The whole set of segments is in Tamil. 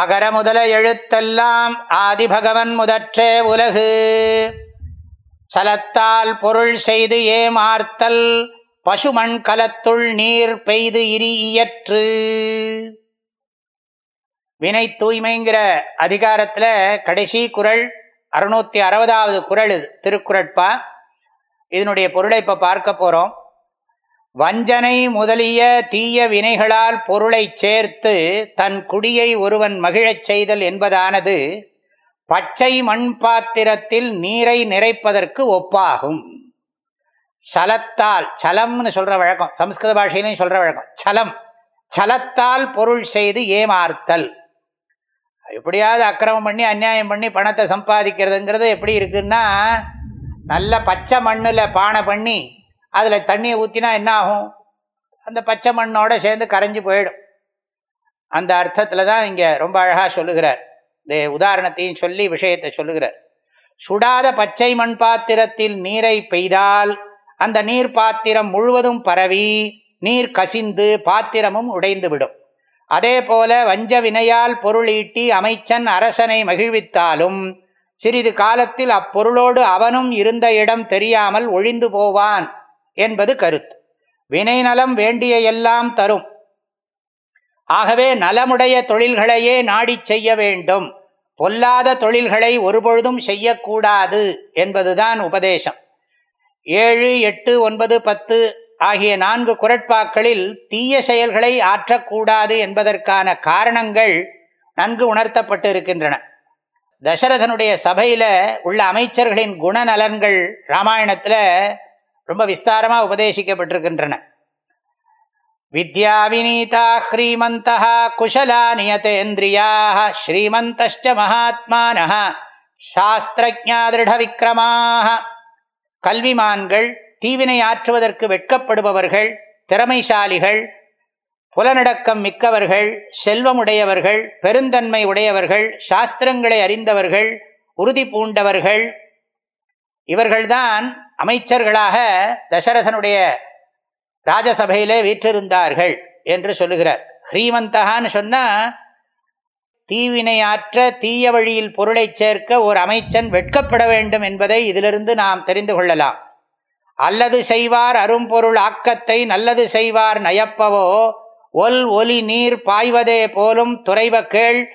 அகர முதல எழுத்தெல்லாம் ஆதிபகவன் முதற்றே உலகு. சலத்தால் பொருள் செய்து ஏமார்த்தல் பசுமண் கலத்துள் நீர் பெய்து இரி இயற்று. வினை தூய்மைங்கிற அதிகாரத்தில் கடைசி குரல் அறுநூத்தி அறுபதாவது குரல் இது திருக்குறட்பா. இதனுடைய பொருளை இப்போ பார்க்க போகிறோம் வஞ்சனை முதலிய தீய வினைகளால் பொருளை சேர்த்து தன் குடியை ஒருவன் மகிழச் செய்தல் என்பதானது பச்சை மண் பாத்திரத்தில் நீரை நிறைப்பதற்கு ஒப்பாகும். சலத்தால் சலம்னு சொல்ற வழக்கம் சம்ஸ்கிருத பாஷையிலையும் சொல்ற வழக்கம் சலம் சலத்தால் பொருள் செய்து ஏமாறுத்தல். எப்படியாவது அக்கிரமம் பண்ணி அநியாயம் பண்ணி பணத்தை சம்பாதிக்கிறதுங்கிறது எப்படி இருக்குன்னா நல்ல பச்சை மண்ணில் பானை பண்ணி அதில் தண்ணியை ஊற்றினா என்ன ஆகும் அந்த பச்சை மண்ணோடு சேர்ந்து கரைஞ்சி போயிடும். அந்த அர்த்தத்தில் தான் இங்கே ரொம்ப அழகாக சொல்லுகிறார். இந்த உதாரணத்தையும் சொல்லி விஷயத்தை சொல்லுகிறார். சுடாத பச்சை மண் பாத்திரத்தில் நீரை பெய்தால் அந்த நீர் பாத்திரம் முழுவதும் பரவி நீர் கசிந்து பாத்திரமும் உடைந்து விடும் அதே போல வஞ்ச வினையால் பொருள் ஈட்டி அமைச்சன் அரசனை மகிழ்வித்தாலும் சிறிது காலத்தில் அப்பொருளோடு அவனும் இருந்த இடம் தெரியாமல் ஒழிந்து போவான். என்பது கருத்து. வினை நலம் வேண்டிய எல்லாம் தரும். ஆகவே நலமுடைய தொழில்களையே நாடி செய்ய வேண்டும். பொல்லாத தொழில்களை ஒருபொழுதும் செய்யக்கூடாது என்பதுதான் உபதேசம். ஏழு எட்டு ஒன்பது பத்து ஆகிய நான்கு குரட்பாக்களில் தீய செயல்களை ஆற்றக்கூடாது என்பதற்கான காரணங்கள் நன்கு உணர்த்தப்பட்டு இருக்கின்றன தசரதனுடைய சபையில் உள்ள அமைச்சர்களின் குணநலன்கள் ராமாயணத்தில் ரொம்ப விஸ்தாரமாக உபதேசிக்கப்பட்டிருக்கின்றன. வித்யா வினீதா குஷலா நியதேந்திரியா ஸ்ரீமந்தச்ச மகாத்மான சாஸ்திரஜா திருட கல்விமான்கள் தீவினை ஆற்றுவதற்கு வெட்கப்படுபவர்கள் திறமைசாலிகள் புலநடக்கம் மிக்கவர்கள் செல்வமுடையவர்கள் பெருந்தன்மை உடையவர்கள் சாஸ்திரங்களை அறிந்தவர்கள் உறுதி பூண்டவர்கள். இவர்கள்தான் அமைச்சர்களாக தசரதனுடைய ராஜசபையிலே வீற்றிருந்தார்கள் என்று சொல்லுகிறார். ஹ்ரீமந்தகான்னு சொன்னால் தீவினையாற்ற தீய வழியில் பொருளை சேர்க்க ஒரு அமைச்சன் வெட்கப்பட வேண்டும் என்பதை இதிலிருந்து நாம் தெரிந்து கொள்ளலாம். அல்லது செய்வார் அரும்பொருள் ஆக்கத்தை நல்லது செய்வார் நயப்பவோ ஒல் ஒலி நீர் பாய்வதே போலும் துறைவ கேள்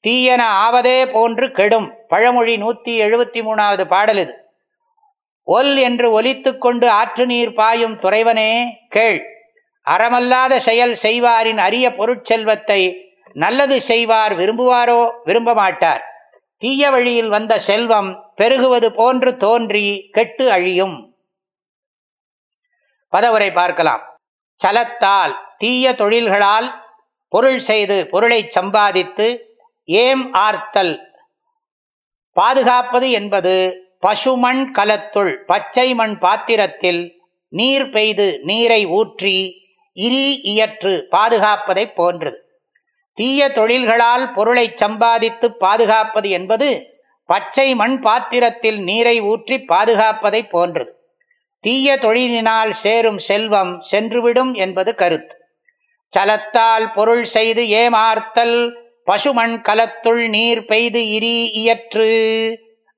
தீயன ஆவதே போன்று கெடும். பழமொழி நூற்றி எழுபத்தி மூணாவது பாடல் இது. ஒல் என்று ஒலித்து கொண்டு ஆற்று நீர் பாயும் துறைவனே கேள். அறமல்லாத செயல் செய்வாரின் அரிய பொருட்செல்வத்தை நல்லது செய்வார் விரும்புவாரோ விரும்ப மாட்டார் தீய வழியில் வந்த செல்வம் பெருகுவது போன்று தோன்றி கெட்டு அழியும். பதவுரை பார்க்கலாம். சலத்தால் தீய தொழில்களால் பொருள் செய்து பொருளை சம்பாதித்து ஏம் ஆர்த்தல் பாதுகாப்பது என்பது பசுமண் கலத்துள் பச்சை மண் பாத்திரத்தில் நீர் பெய்து நீரை ஊற்றி இரி இயற்று பாதுகாப்பதை போன்றது. தீய தொழில்களால் பொருளை சம்பாதித்து பாதுகாப்பது என்பது பச்சை மண் பாத்திரத்தில் நீரை ஊற்றி பாதுகாப்பதை போன்றது. தீய தொழிலினால் சேரும் செல்வம் சென்றுவிடும் என்பது கருத்து. சலத்தால் பொருள் செய்து ஏமார்த்தல் பசுமண் கலத்துள் நீர் பெய்து இரி இயற்று